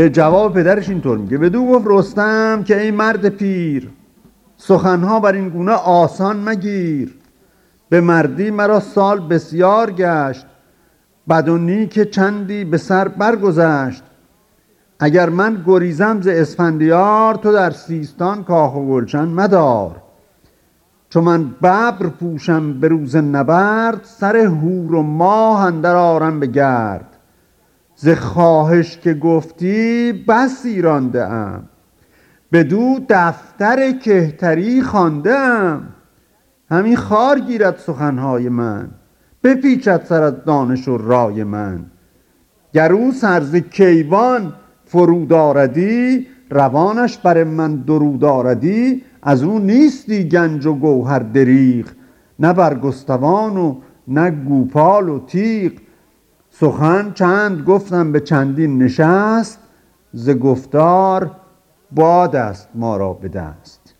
به جواب پدرش اینطور میگه. بدو گفت رستم که ای مرد پیر سخنها بر این گونه آسان مگیر. به مردی مرا سال بسیار گشت بد و نیک چندی به سر برگذشت. اگر من گریزم ز اسفندیار تو در سیستان کاخ و گلشن مدار. چون من ببر پوشم به روز نبرد سر هور و ماه اندر آرم به گرد. ز خواهش که گفتی بسی رانده ام بدو دفتر کهتری خوانده ام همی خوار گیرد سخنهای من. بپیچد سر از دانش و رای من. گر او سر ز کیوان فرود آردی روانش بر من درود آردی از او نیستی گنج و گوهر دریغ. نه برگستوان و نه گوپال و تیغ. سخن چند گفتم به چندین نشست ز گفتار باد است ما را به دست.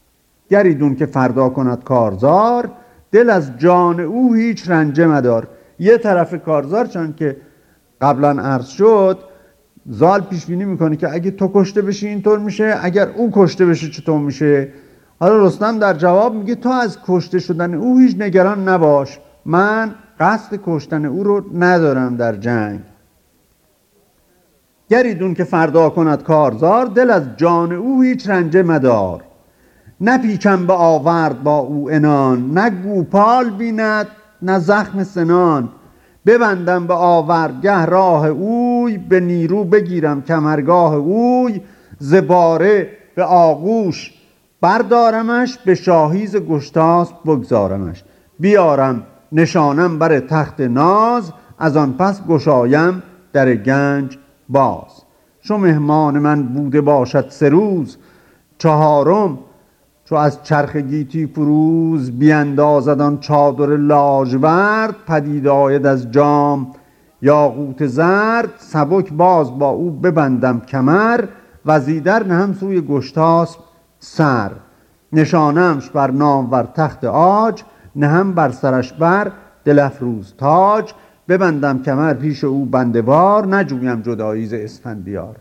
گریدون که فردا کند کارزار دل از جان او هیچ رنجه مدار. یه طرف کارزار چون که قبلا عرض شد زال پیش بینی می‌کنه که اگه تو کشته بشی اینطور میشه اگر او کشته بشه چطور میشه؟ حالا رستم در جواب میگه تو از کشته شدن او هیچ نگران نباش من قصد کشتن او رو ندارم در جنگ. گریدون که فردا کند کارزار دل از جان او هیچ رنجه مدار. نپیچم به آورد با او انان نه گوپال بیند نه زخم سنان. ببندم به آوردگه راه اوی به نیرو بگیرم کمرگاه اوی. زباره به آغوش بردارمش به شاهیز گشتاس بگذارمش. بیارم نشانم بر تخت ناز از آن پس گشایم در گنج باز. چو مهمان من بوده باشد سه روز چهارم چو از چرخ گیتی فروز بیندازد آن چادر لاژورد پدید آید از جام یاقوت زرد. سبک باز با او ببندم کمر وزیدر نهم سوی گشتاسب سر. نشانمش بر نامور تخت آج نهم بر سرش بر افروز تاج ببندم کمر پیش او بندوار نجویم جدایی ز اسفندیار.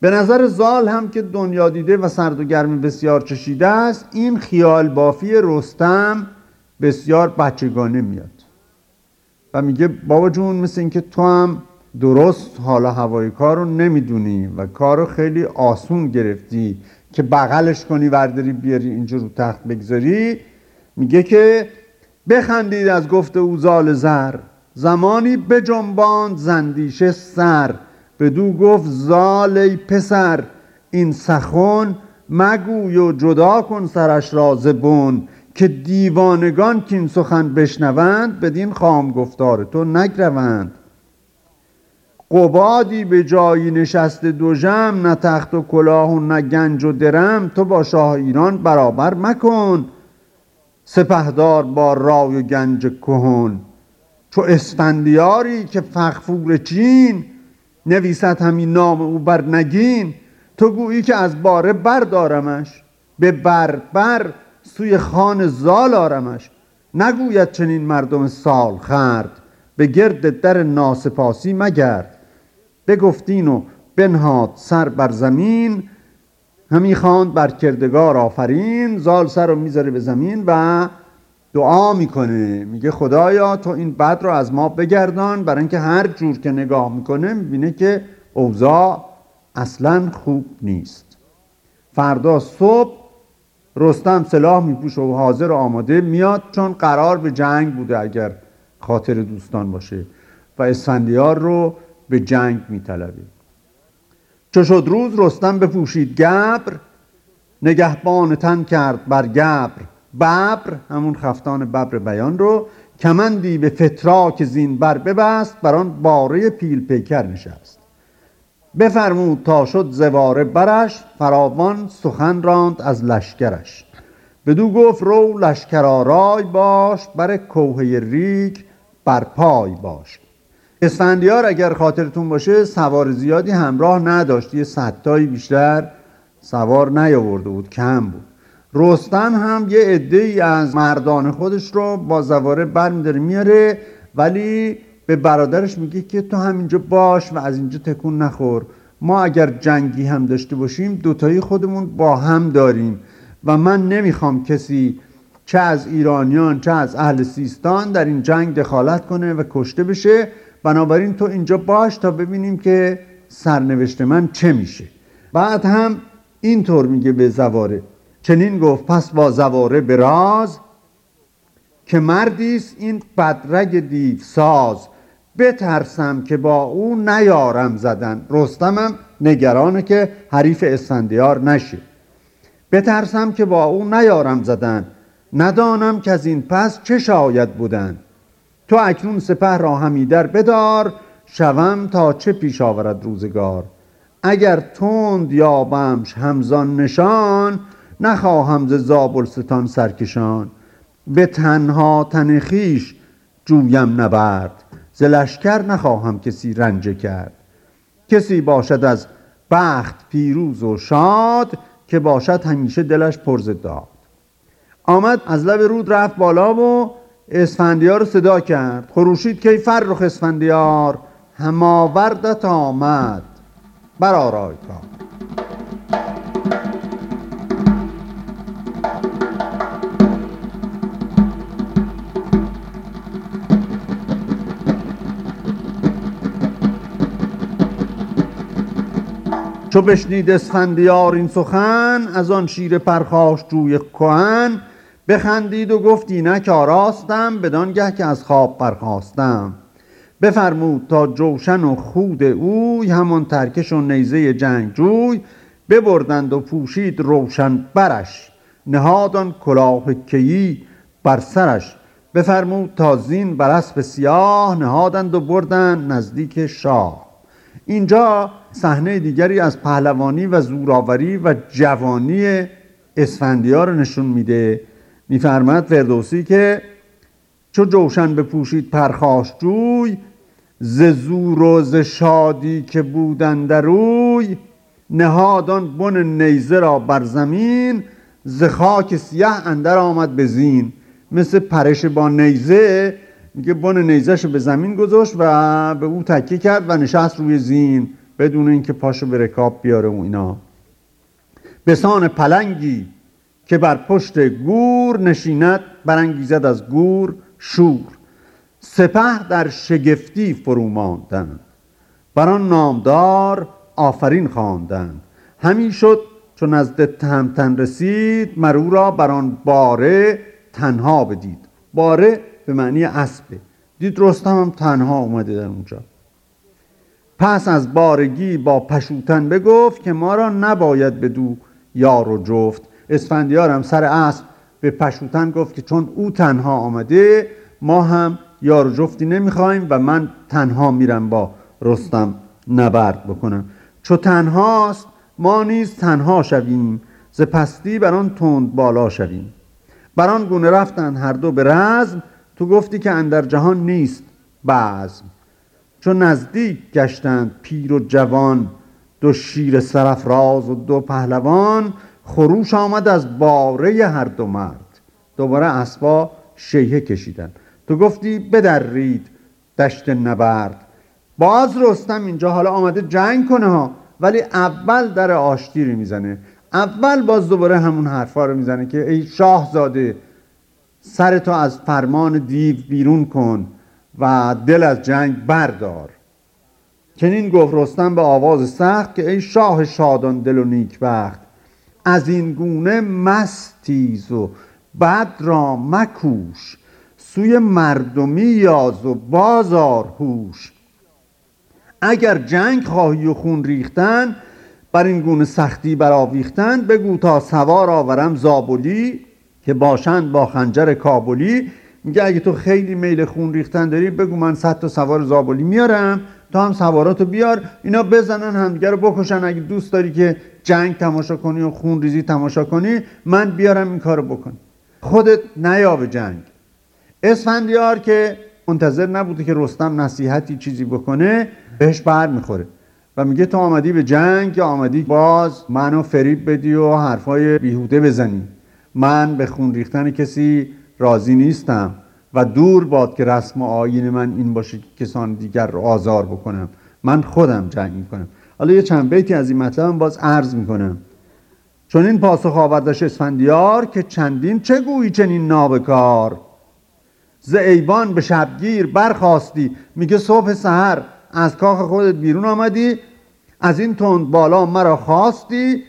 به نظر زال هم که دنیا دیده و سرد و گرمی بسیار چشیده است این خیال بافی رستم بسیار بچگانه میاد. و میگه بابا جون مثل اینکه تو هم درست حالا هوای کار رو نمی‌دونی و کار رو خیلی آسون گرفتی. که بغلش کنی ورداری بیاری اینجا رو تخت بگذاری میگه که بخندید از گفت او زال زر. زمانی بجنباند زندیشه سر. بدو گفت زال ای پسر این سخن مگوی و جدا کن سرش را زبون که دیوانگان این سخن بشنوند بدین خام گفتار تو نگروند. قبادی به جایی نشست دو جم نه تخت و کلاه و نه گنج و درم. تو با شاه ایران برابر مکن. سپهدار با رای و گنج کهن. چو اسفندیاری که فخفور چین نویسد همین نام او بر نگین. تو گویی که از باره بردارمش به بر بر سوی خان زال آرمش. نگوید چنین مردم سال خرد به گرد در ناسپاسی مگرد. بگفتین و بنهاد سر بر زمین همی خواند بر کردگار آفرین زال سر رو می‌ذاره به زمین و دعا می‌کنه. میگه خدایا تو این بد رو از ما بگردان برای اینکه هر جور که نگاه می‌کنه می‌بینه که اوضاع اصلا خوب نیست. فردا صبح رستم سلاح میپوشه و حاضر و آماده میاد چون قرار به جنگ بوده اگر خاطر دوستان باشه. و اسفندیار رو به جنگ میطلبه چو شد روز رستم بپوشید گبر نگهبان تن کرد بر گبر. ببر همون خفتان ببر بیان رو کمندی به فتراک زین بر ببست بر آن باره پیل پیکر نشست. بفرمود تا شد زواره برش فراوان سخن راند از لشکرش. بدو گفت رو لشکر آرای باش بر کوهه ریگ بر پای باش. اسفندیار اگر خاطرتون باشه سوار زیادی همراه نداشت. یه صدتایی بیشتر سوار نیاورده بود کم بود. رستم هم یه عده ای از مردان خودش رو با زواره برمیداره میاره ولی به برادرش میگه که تو همینجا باش و از اینجا تکون نخور. ما اگر جنگی هم داشته باشیم دوتایی خودمون با هم داریم و من نمی‌خوام کسی چه از ایرانیان چه از اهل سیستان در این جنگ دخالت کنه و کشته بشه. بنابراین تو اینجا باش تا ببینیم که سرنوشت من چه میشه. بعد هم اینطور میگه به زواره. چنین گفت پس با زواره به راز که مردیست این بدرگ دیو ساز بترسم که با او نیارم زدن. رستمم نگرانه که حریف اسفندیار نشه. بترسم که با او نیارم زدن. ندانم که از این پس چه شاید بودن. تو اکنون سپه را همیدر بدار شوم تا چه پیش آورد روزگار. اگر تند یابمش همزان نشان نخواهم ز زابلستان سرکشان. به تنها تن خویش جویم نبرد ز لشکر نخواهم کسی رنجه کرد. کسی باشد از بخت پیروز و شاد که باشد همیشه دلش پرز داد. آمد از لب رود رفت بالا و اسفندیار رو صدا کرد. خروشید که فرخ اسفندیار هماوردت آمد. بر آرای کار چو بشنید اسفندیار این سخن از آن شیر پرخاش جوی کهن بخندید و گفت اینک آراستم بدانگه که از خواب برخواستم بفرمود تا جوشن و خود اوی همان ترکش و نیزه جنگجوی ببردند و پوشید روشن برش. نهادان کلاه کیی بر سرش. بفرمود تا زین بر اسب سیاه نهادند و بردند نزدیک شاه. اینجا صحنه دیگری از پهلوانی و زوراوری و جوانی اسفندیار نشون میده. میفرماد فردوسی که چو جوشن بپوشید پرخاش جوی ز زور و ز شادی که بودن در روی نهادان بن نیزه را بر زمین ز خاک سیه اندر آمد به زین. مثل پرش با نیزه میگه بن نیزهشو به زمین گذاشت و به او تکیه کرد و نشست روی زین بدون اینکه پاشو به رکاب بیاره و اینا. بسان پلنگی که بر پشت گور نشیند برانگیزد از گور شور. سپه در شگفتی فرو ماندند بر آن نامدار آفرین خواندند. همی شد چون نزد تهمتن رسید مرو را بر آن باره تنها بدید. باره به معنی اسبه دید رستم هم تنها اومده در اونجا. پس از بارگی با پشوتن بگفت که ما را نباید بدو یار و جفت اسفندیار هم سر اسب به پشوتن گفت که چون او تنها آمده ما هم یار جفتی نمی‌خوایم و من تنها میرم با رستم نبرد بکنم. چو تنهاست ما نیز تنها شویم. ز پستی بر آن تند بالا شویم. بر آن گونه رفتند هر دو به رزم. تو گفتی که اندر جهان نیست بعض چون نزدیک گشتند پیر و جوان دو شیر سرفراز و دو پهلوان خروش آمد از باره هر دو مرد. دوباره اسبا شیهه کشیدن تو گفتی بدرید دشت نبرد. باز رستم اینجا حالا آمده جنگ کنه ها ولی اول در آشتی رو می‌زنه. اول باز دوباره همون حرفا رو می‌زنه که ای شاهزاده سر تو از فرمان دیو بیرون کن و دل از جنگ بردار. چنین گفت رستم به آواز سخت که ای شاه شادان دل و نیک بخت از این گونه مستیز و بد را مکوش سوی مردمی یاز و بازار هوش. اگر جنگ خواهی و خون ریختن بر این گونه سختی برآویختن بگو تا سوار آورم زابلی که باشند با خنجر کابلی. میگه اگه تو خیلی میل خون ریختن داری بگو من صد تا سوار زابلی میارم تو هم سواراتو بیار اینا بزنن همدیگه رو بکشن اگه دوست داری که جنگ تماشا کنی و خون ریزی تماشا کنی من بیارم این کارو بکن. خودت نیا به جنگ. اسفندیار که منتظر نبوده که رستم نصیحتی چیزی بکنه بهش بر می‌خوره و میگه تو آمدی به جنگ یا آمدی باز منو فریب بدی و حرفای بیهوده بزنی. من به خون ریختن کسی راضی نیستم و دور باد که رسم و آین من این باشه که کسان دیگر رو آزار بکنم. من خودم جنگ می‌کنم. حالا یه چند بیتی از این مطلب باز عرض می‌کنم. چون این پاسخ آوردش اسفندیار که چندین چه گویی چنین نابکار؟ ز ایوان به شبگیر برخواستی میگه صبح سحر از کاخ خودت بیرون آمدی از این تند بالا مرا خواستی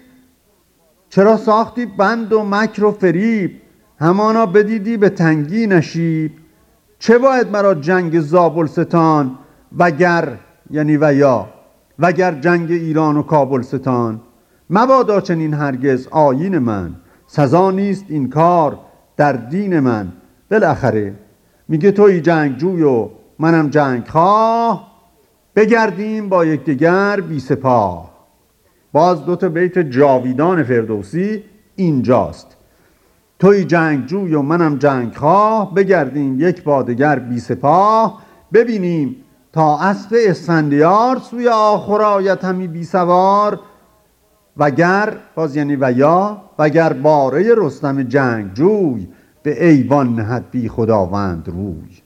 چرا ساختی بند و مکر و فریب؟ همانا بدیدی به تنگی نشیب. چه باید مرا جنگ زابلستان؟ وگر یعنی و یا وگر جنگ ایران و کابلستان مبادا چنین هرگز آیین من. سزا نیست این کار در دین من. بالاخره میگه توی جنگجوی و منم جنگ خواه بگردیم با یکدیگر بی سپاه. باز دو تا بیت جاویدان فردوسی اینجاست. توی جنگجوی و منم جنگ خواه بگردیم یک بادگر بی سپاه. ببینیم تا اسب اسفندیار سوی آخر آیت همی بی سوار. وگر باز یعنی و یا وگر باره رستم جنگجوی به ایوان نهد بی خداوند روی.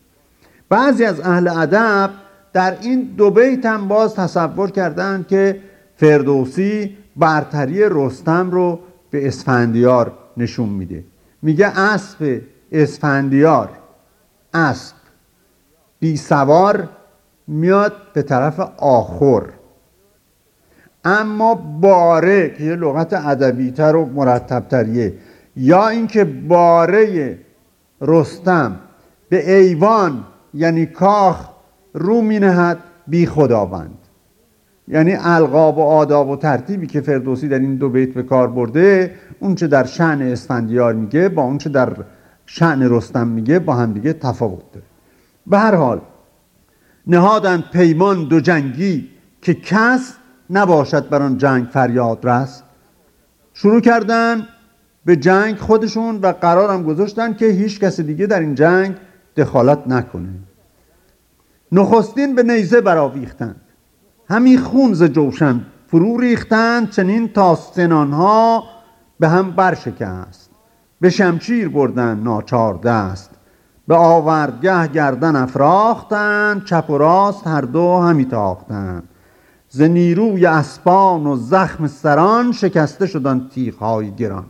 بعضی از اهل ادب در این دو بیت هم باز تصور کردن که فردوسی برتری رستم رو به اسفندیار نشون میده. میگه اسب اسفندیار اسب بی سوار میاد به طرف آخر. اما باره که یه لغت ادبیتر و مرتبتریه یا اینکه باره رستم به ایوان یعنی کاخ رو می نهد بی خداوند. یعنی القاب و آداب و ترتیبی که فردوسی در این دو بیت به کار برده اون چه در شعن اسفندیار میگه با اون چه در شعن رستم میگه با هم دیگه تفاوت داره. به هر حال نهادن پیمان دو جنگی که کس نباشد بر آن جنگ فریاد رست شروع کردن به جنگ خودشون و قرارم گذاشتن که هیچ کس دیگه در این جنگ دخالت نکنه. نخستین به نیزه براویختند همی خون ز جوشن فرو ریختند چنین تا ها به هم برشکست. به شمشیر بردن ناچار دست. به آوردگه گردن افراختند چپ و راست هر دو همی تاختند. ز نیروی اسپان و زخم سران شکسته شدن تیغ های گران.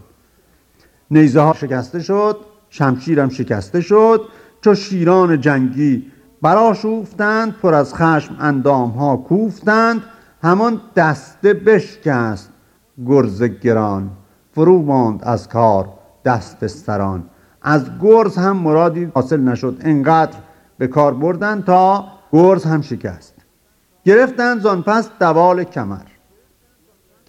نیزه ها شکسته شد شمشیرم شکسته شد چو شیران جنگی براشوفتند پر از خشم اندام ها کوفتند همان دسته بشکست گرز گران. فرو ماند از کار دست سران. از گرز هم مرادی حاصل نشد. انقدر به کار بردن تا گرز هم شکست. گرفتند زان پس دوال کمر.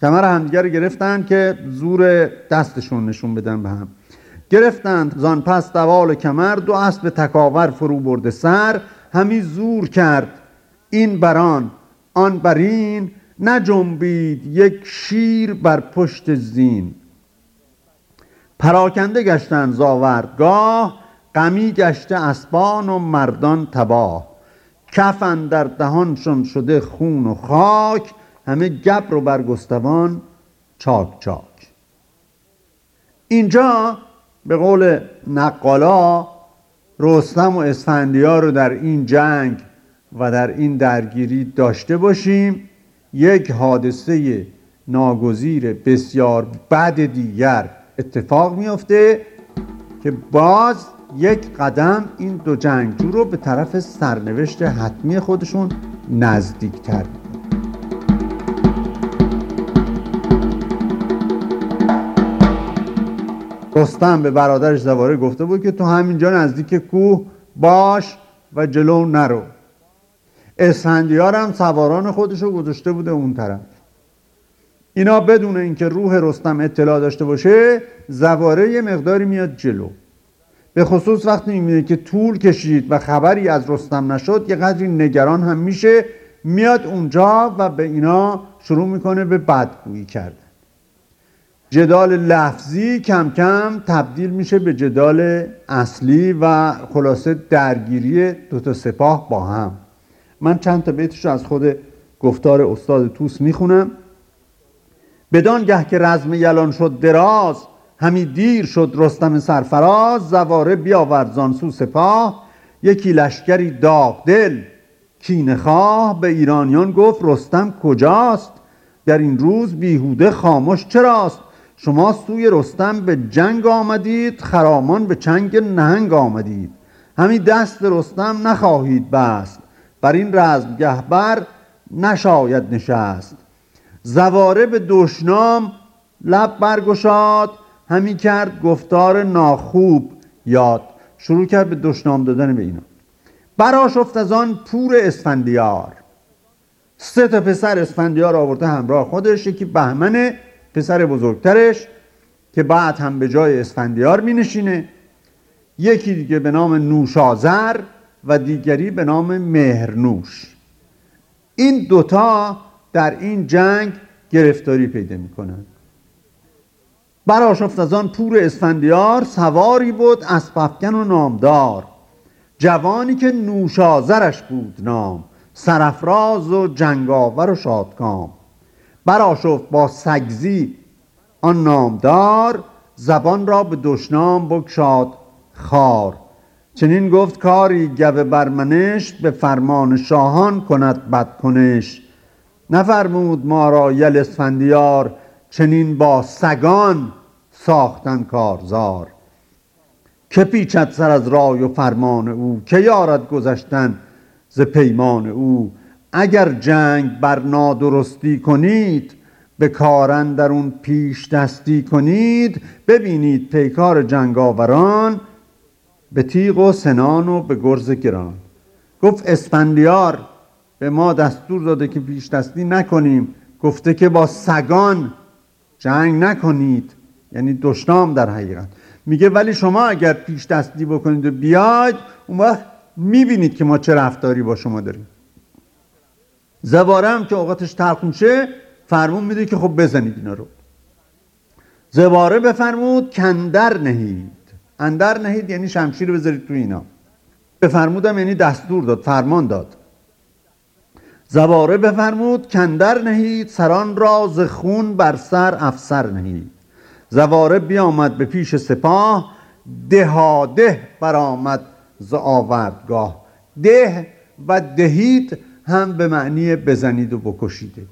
کمر همدیگر گرفتند که زور دستشون نشون بدن به هم. گرفتند زان پس دوال کمر دو اسب تکاور فرو برده سر همی زور کرد. این بران آن برین نجنبید یک شیر بر پشت زین. پراکنده گشتن زاوردگاه غمی گشته اسبان و مردان تباه. کفن در دهانشون شده خون و خاک همه گبر و برگستوان چاک چاک. اینجا به قول نقالا رستم و اسفندیار رو در این جنگ و در این درگیری داشته باشیم. یک حادثه ناگزیر بسیار بد دیگر اتفاق میفته که باز یک قدم این دو جنگجو رو به طرف سرنوشت حتمی خودشون نزدیک تر رستم به برادرش زواره گفته بود که تو همینجا نزدیک کوه باش و جلو نرو. اسفندیار هم سواران خودش رو گذاشته بوده اون طرف. اینا بدون اینکه روح رستم اطلاع داشته باشه زواره یه مقداری میاد جلو. به خصوص وقتی می‌بینه که طول کشید و خبری از رستم نشد یه قدری نگران هم میشه میاد اونجا و به اینا شروع می‌کنه به بدگویی کردن. جدال لفظی کم کم تبدیل میشه به جدال اصلی و خلاصه درگیری دو تا سپاه با هم. من چند تا بیتش از خود گفتار استاد توس می‌خونم. بدان گه که رزم یلان شد دراز همی دیر شد رستم سرفراز زواره بیاورد زانسو سپاه. یکی لشکری داغ دل کینخواه به ایرانیان گفت رستم کجاست؟ در این روز بیهوده خاموش چراست؟ شما سوی رستم به جنگ آمدید خرامان به چنگ نهنگ آمدید. همین دست رستم نخواهید بست. بر این رزم گهبر نشاید نشست. زواره به دشنام لب برگشاد همی کرد گفتار ناخوب یاد. شروع کرد به دشنام دادن به اینا. براشفت از آن پور اسفندیار. سه تا پسر اسفندیار آورده همراه خودش یکی بهمن پسر بزرگترش که بعد هم به جای اسفندیار می نشینه یکی دیگه به نام نوشازر و دیگری به نام مهرنوش. این دوتا در این جنگ گرفتاری پیدا می‌کنند براشفت از آن پور اسفندیار سواری بود اسپفکن و نامدار. جوانی که نوشازرش بود نام سرفراز و جنگاور و شادکام. براشفت با سگزی آن نامدار زبان را به دشنام بگشاد خار. چنین گفت کاری گوه برمنش به فرمان شاهان کند بد کنش نفرمود ما را یل اسفندیار چنین با سگان ساختن کارزار. که پیچد سر از رای و فرمان او که یارد گذشتن ز پیمان او. اگر جنگ بر نادرستی کنید به کارن در اون پیش دستی کنید. ببینید پیکار جنگاوران به تیغ و سنان و به گرز گران. گفت اسفندیار به ما دستور داده که پیش دستی نکنیم. گفته که با سگان جنگ نکنید. یعنی دشنام در حقیقت. میگه ولی شما اگر پیش دستی بکنید و بیاید اون وقت می‌بینید که ما چه رفتاری با شما داریم. زواره هم که اوقاتش تلخ میشه فرمون میده که خب بزنید اینا رو. زواره بفرمود کندر نهید. اندر نهید یعنی شمشیر بذارید تو اینا. بفرمودم یعنی دستور داد فرمان داد. زواره بفرمود کندر نهید سران را ز خون بر سر افسر نهید. زواره بیامد به پیش سپاه دهاده برآمد ز آوردگاه ده و دهید هم به معنی بزنید و بکشیده.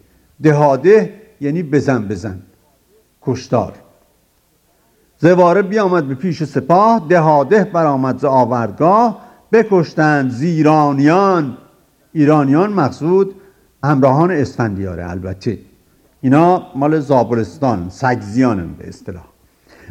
دهاده یعنی بزن بزن کشتار. زواره بیامد به پیش سپاه دهاده برآمد ز آوردگاه بکشتند زیرانیان ایرانیان مقصود همراهان اسفندیاره البته. اینا مال زابلستان سگزیانن به اصطلاح.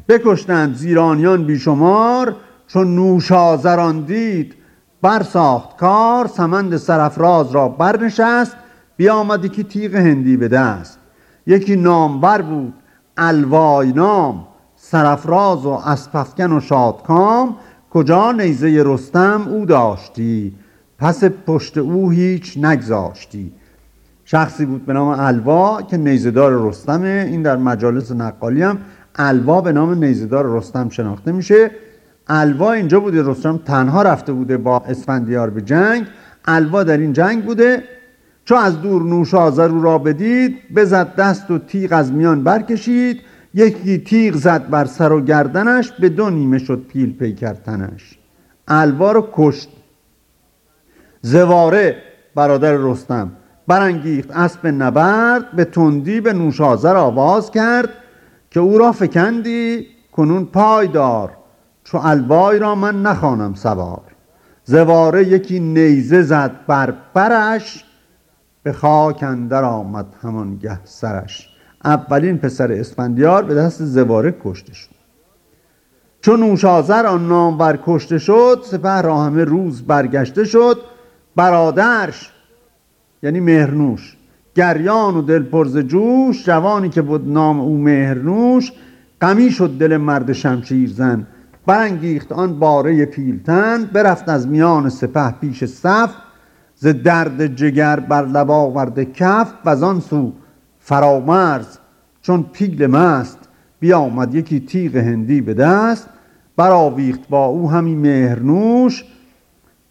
بکشتند زیرانیان بیشمار چون نوشازران دید برساخت کار سمند سرفراز را برنشست بیامد یکی تیغ هندی به دست. یکی نامبر بود الوای نام سرفراز و اسپفکن و شادکام کجا نیزه رستم او داشتی؟ پس پشت او هیچ نگذاشتی. شخصی بود به نام الوا که نیزدار رستمه. این در مجالس نقالی هم الوا به نام نیزدار رستم شناخته میشه. الوا اینجا بوده رستم تنها رفته بوده با اسفندیار به جنگ. الوا در این جنگ بوده. چون از دور نوشازر رو را بدید بزد دست و تیغ از میان برکشید. یکی تیغ زد بر سر و گردنش به دو نیمه شد پیل پیکر تنش الوا رو کشت. زواره برادر رستم. برانگیخت اسب نبرد به تندی به نوشازر آواز کرد که او را فکندی کنون پای دار چو الوای را من نخوانم سوار. زواره یکی نیزه زد بر برش به خاک اندر آمد همانگه سرش. اولین پسر اسفندیار به دست زواره کشته شد. چون نوشازر آن نام بر کشته شد سپه را همه روز برگشته شد. برادرش یعنی مهرنوش. گریان و دل پرز جوش جوانی که بود نام او مهرنوش غمی شد دل مرد شمشیر زن. برانگیخت آن باره پیلتن برفت از میان سپه پیش صف. ز درد جگر بر لب آورده کف و آن سو فرامرز. چون پیل مست بیامد یکی تیغ هندی به دست. برآویخت با او همی مهرنوش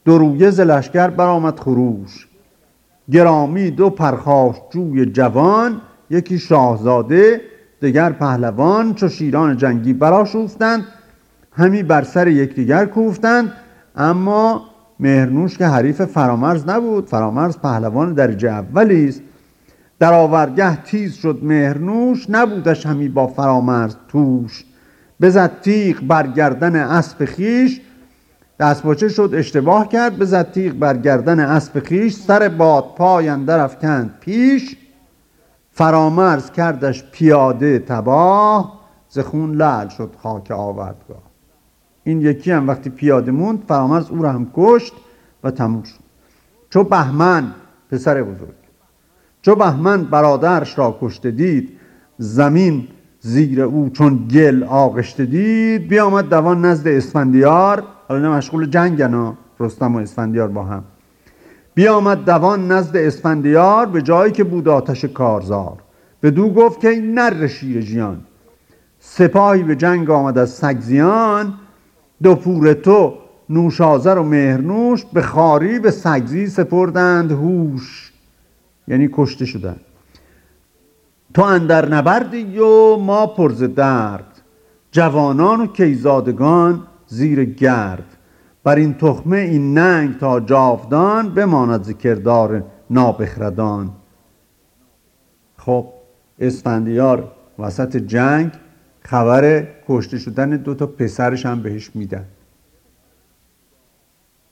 دو رویه ز لشکر برآمد خروش. گرامی دو پرخاش جوی جوان یکی شاهزاده دگر پهلوان چو شیران جنگی براشوفتند همی بر سر یکدیگر کوفتند. اما مهرنوش که حریف فرامرز نبود فرامرز پهلوان درجه اولی است. در آورگه تیز شد مهرنوش نبودش همی با فرامرز توش. بزد تیغ بر گردن اسب خیش دستپاچه شد اشتباه کرد. بزد تیغ بر گردن اسب خیش سر باد پای اندر افکند پیش. فرامرز کردش پیاده تباه. ز خون لعل شد خاک آوردگاه. این یکی هم وقتی پیاده موند فرامرز او را هم کشت و تموم شد. چو بهمن پسر بزرگ چو بهمن برادرش را کشته دید زمین زیر او چون گل آغشته دید. بیامد دوان نزد اسفندیار. حالا مشغول جنگن رستم و اسفندیار با هم. بیامد دوان نزد اسفندیار به جایی که بود آتش کارزار. به دو گفت که این نر شیر جیان سپاهی به جنگ آمد از سگزیان. دو پور تو نوشازر و مهرنوش به خاری به سگزی سپردند هوش. یعنی کشته شدند تو اندر نبردی و ما پرز درد. جوانان و کیزادگان زیر گرد. بر این تخمه این ننگ تا جاودان بماند ذکردار نابخردان. خب اسفندیار وسط جنگ خبر کشته شدن دو تا پسرش هم بهش میدن.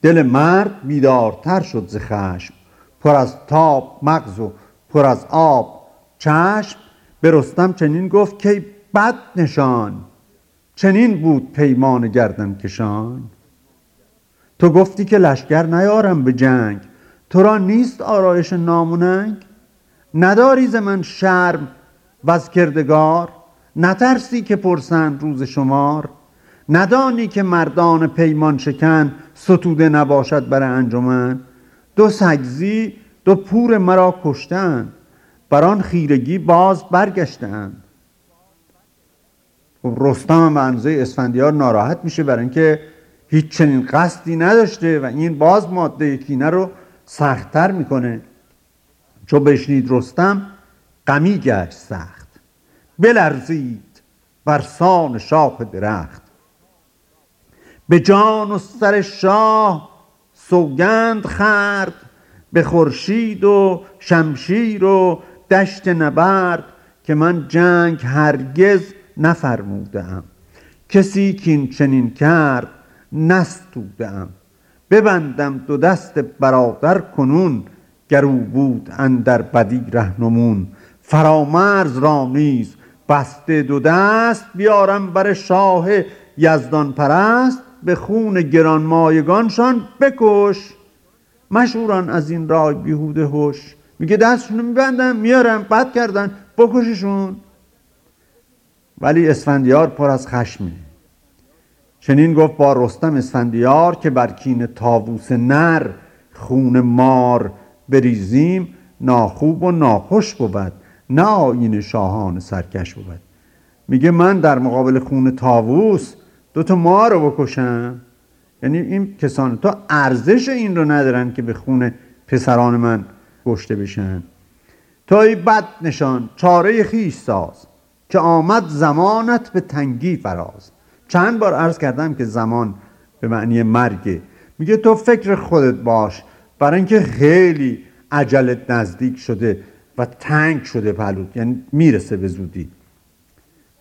دل مرد بیدارتر شد ز خشم. پر از تاب مغز و پر از آب. چشم به رستم چنین گفت که بد نشان. چنین بود پیمان گردن کشان. تو گفتی که لشکر نیارم به جنگ. تو را نیست آرایش ناموننگ. نداری ز من شرم و از کردگار. نترسی که پرسند روز شمار. ندانی که مردان پیمان شکن ستوده نباشد بر انجمن. دو سگزی دو پور مرا کشتند. بر آن خیرگی باز برگشتند. رستم اندازه اسفندیار ناراحت میشه برای اینکه هیچ چنین قصدی نداشته و این باز ماده کینه رو سختتر می‌کنه. چو بشنید رستم غمی گشت سخت. بلرزید بر سان شاخ درخت. به جان و سر شاه سوگند خرد به خورشید و شمشیر و دشت نبرد که من جنگ هرگز نفرمودم کسی که چنین کرد نستودم ببندم دو دست برادر کنون گر او بود اندر بدی رهنمون. فرامرز را نیز بسته دو دست بیارم بر شاه یزدان پرست به خون گرانمایگانشان بکش. مشهوران از این رای بیهوده هوش میگه دستشونو میبندم میارم بد کردن بکششون. ولی اسفندیار پر از خشمه چنین گفت با رستم اسفندیار که بر کین تاووس نر خون مار بریزیم ناخوب و ناخوش بود نه آین شاهان سرکش بود. میگه من در مقابل خون تاووس دوتا مار رو بکشم؟ یعنی این کسان تو ارزش این رو ندارن که به خون پسران من کشته بشن. توی بد نشان چاره خیش ساز. که آمد زمانت به تنگی فراز. چند بار عرض کردم که زمان به معنی مرگه میگه تو فکر خودت باش برای اینکه خیلی عجلت نزدیک شده و تنگ شده پلوت یعنی می‌رسه به زودی.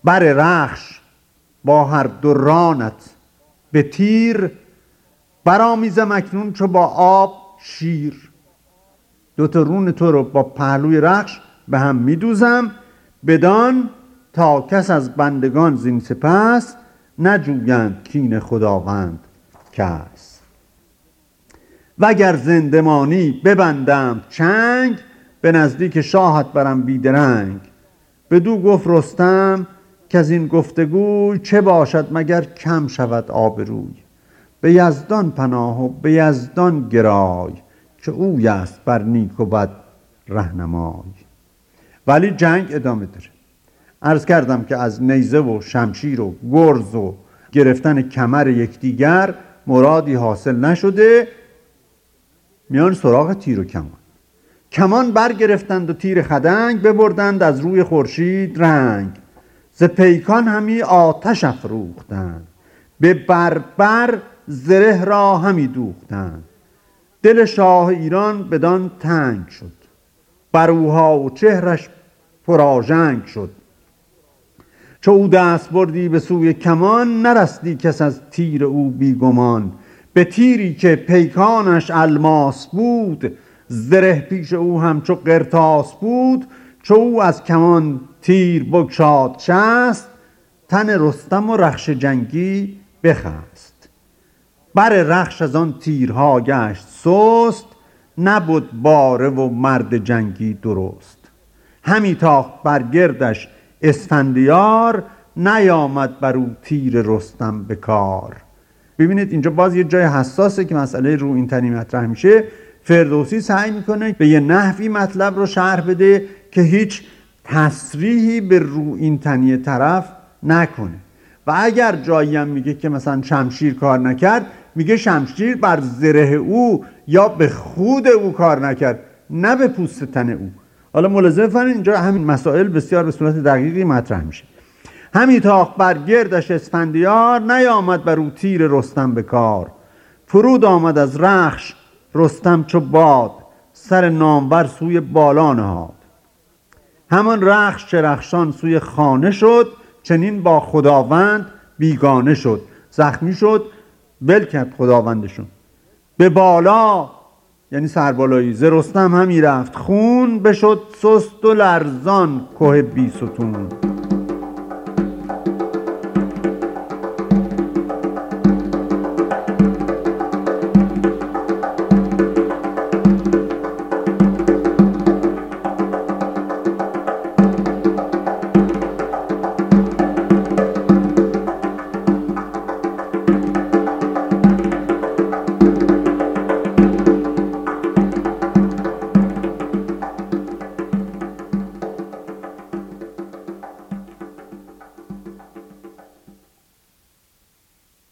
بر رخش با هر دو رانت به تیر برامیزم اکنون چو با آب شیر. دو تا رون تو رو با پهلوی رخش به هم میدوزم بدان تا کس از بندگان زین سپس نجویند کین خداوند کس. وگر زندمانی ببندم چنگ به نزدیک شاهت برم بیدرنگ بدو گفت رستم که از این گفتگوی چه باشد مگر کم شود آبروی؟ به یزدان پناه و به یزدان گرای که اوی است بر نیک و بد رهنمای. ولی جنگ ادامه داره. عرض کردم که از نیزه و شمشیر و گرز و گرفتن کمر یکدیگر مرادی حاصل نشده. میان سراغ تیر و کمان. کمان برگرفتند و تیر خدنگ ببردند از روی خورشید رنگ. ز پیکان همی آتش افروختند به بربر زره را همی دوختند. دل شاه ایران بدان تنگ شد بروها و چهرش پراژنگ شد. چو او دست بردی به سوی کمان نرستی کس از تیر او بیگمان. به تیری که پیکانش الماس بود زره پیش او همچو قرتاس بود. چو او از کمان تیر بگشاد شست تن رستم و رخش جنگی بخست. بر رخش از آن تیرها گشت سست نبود باره و مرد جنگی درست. همی تاخت بر گردش اسفندیار نیامد بر او تیر رستم به کار. ببینید اینجا باز یه جای حساسه که مسئله رو این تنی مطرح میشه. فردوسی سعی می‌کنه به یه نحوی مطلب رو شرح بده که هیچ تصریحی به رو این تنی طرف نکنه. و اگر جایی هم میگه که مثلا شمشیر کار نکرد میگه شمشیر بر زره او یا به خود او کار نکرد نه به پوست تن او. حالا ملاحظه فرمایید اینجا همین مسائل بسیار به صورت دقیقی مطرح میشه. همی تاخت بر گردش اسفندیار نیامد بر او تیر رستم به کار. فرود آمد از رخش رستم چو باد سر نامور سوی بالا نهاد. همان رخش چرخشان سوی خانه شد چنین با خداوند بیگانه شد. زخمی شد بل کرد خداوندشون. به بالا یعنی سربالایی. ز رستم همی رفت خون بشد سست و لرزان. که بی ستون